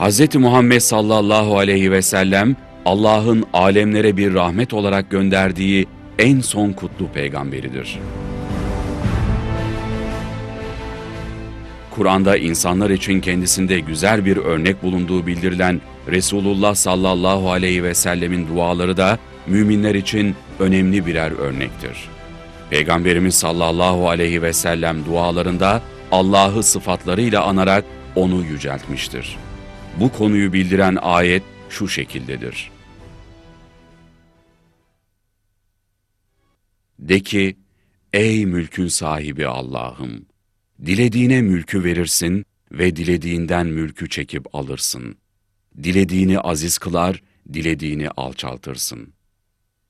Hz. Muhammed sallallahu aleyhi ve sellem Allah'ın alemlere bir rahmet olarak gönderdiği en son kutlu peygamberidir. Kur'an'da insanlar için kendisinde güzel bir örnek bulunduğu bildirilen Resulullah sallallahu aleyhi ve sellemin duaları da müminler için önemli birer örnektir. Peygamberimiz sallallahu aleyhi ve sellem dualarında Allah'ı sıfatlarıyla anarak onu yüceltmiştir. Bu konuyu bildiren ayet şu şekildedir. De ki, ey mülkün sahibi Allah'ım! Dilediğine mülkü verirsin ve dilediğinden mülkü çekip alırsın. Dilediğini aziz kılar, dilediğini alçaltırsın.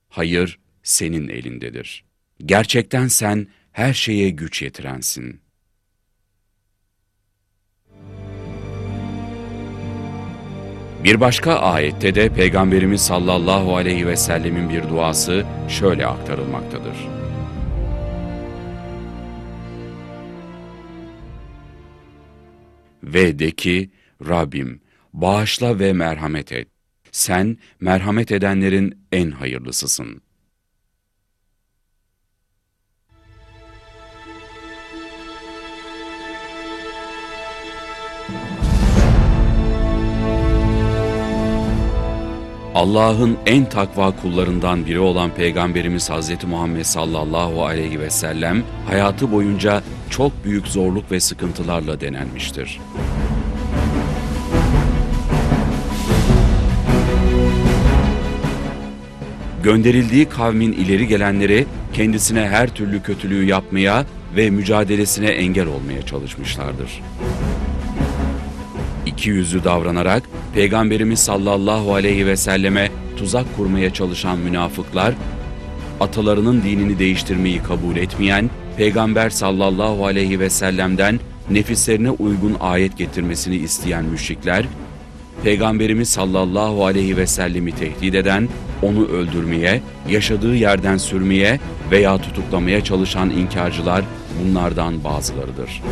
Hayır, senin elindedir. Gerçekten sen her şeye güç yetirensin.'' Bir başka ayette de Peygamberimiz sallallahu aleyhi ve sellemin bir duası şöyle aktarılmaktadır. Ve de ki, Rabbim bağışla ve merhamet et. Sen merhamet edenlerin en hayırlısısın.'' Allah'ın en takva kullarından biri olan Peygamberimiz Hz. Muhammed sallallahu aleyhi ve sellem hayatı boyunca çok büyük zorluk ve sıkıntılarla denenmiştir. Gönderildiği kavmin ileri gelenleri kendisine her türlü kötülüğü yapmaya ve mücadelesine engel olmaya çalışmışlardır iki yüzlü davranarak Peygamberimiz sallallahu aleyhi ve selleme tuzak kurmaya çalışan münafıklar, atalarının dinini değiştirmeyi kabul etmeyen, Peygamber sallallahu aleyhi ve sellem'den nefislerine uygun ayet getirmesini isteyen müşrikler, Peygamberimiz sallallahu aleyhi ve sellemi tehdit eden, onu öldürmeye, yaşadığı yerden sürmeye veya tutuklamaya çalışan inkarcılar bunlardan bazılarıdır.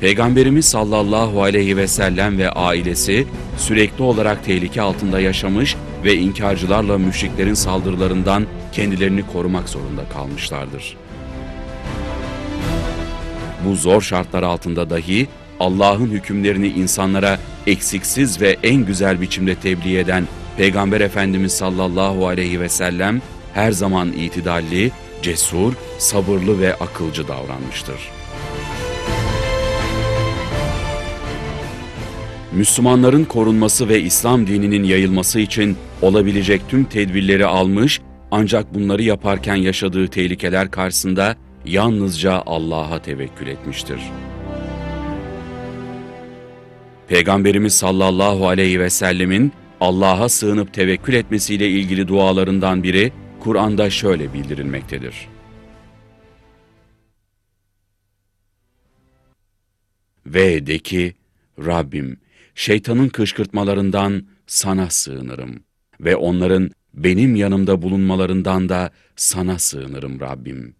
Peygamberimiz sallallahu aleyhi ve sellem ve ailesi sürekli olarak tehlike altında yaşamış ve inkarcılarla müşriklerin saldırılarından kendilerini korumak zorunda kalmışlardır. Bu zor şartlar altında dahi Allah'ın hükümlerini insanlara eksiksiz ve en güzel biçimde tebliğ eden Peygamber Efendimiz sallallahu aleyhi ve sellem her zaman itidalli, cesur, sabırlı ve akılcı davranmıştır. Müslümanların korunması ve İslam dininin yayılması için olabilecek tüm tedbirleri almış ancak bunları yaparken yaşadığı tehlikeler karşısında yalnızca Allah'a tevekkül etmiştir. Peygamberimiz sallallahu aleyhi ve sellemin Allah'a sığınıp tevekkül etmesiyle ilgili dualarından biri Kur'an'da şöyle bildirilmektedir. Ve de ki, Rabbim şeytanın kışkırtmalarından sana sığınırım ve onların benim yanımda bulunmalarından da sana sığınırım Rabbim.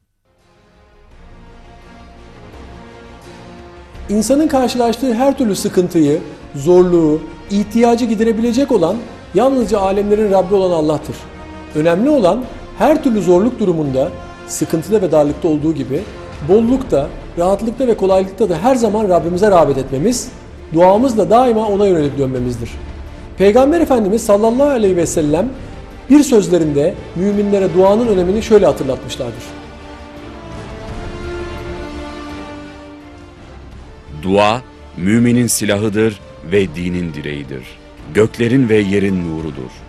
İnsanın karşılaştığı her türlü sıkıntıyı, zorluğu, ihtiyacı giderebilecek olan yalnızca alemlerin Rabbi olan Allah'tır. Önemli olan her türlü zorluk durumunda, sıkıntıda ve darlıkta olduğu gibi bollukta, rahatlıkta ve kolaylıkta da her zaman Rabbimize rağbet etmemiz duamızla daima ona yönelip dönmemizdir. Peygamber Efendimiz sallallahu aleyhi ve sellem bir sözlerinde müminlere duanın önemini şöyle hatırlatmışlardır. Dua, müminin silahıdır ve dinin direğidir. Göklerin ve yerin nurudur.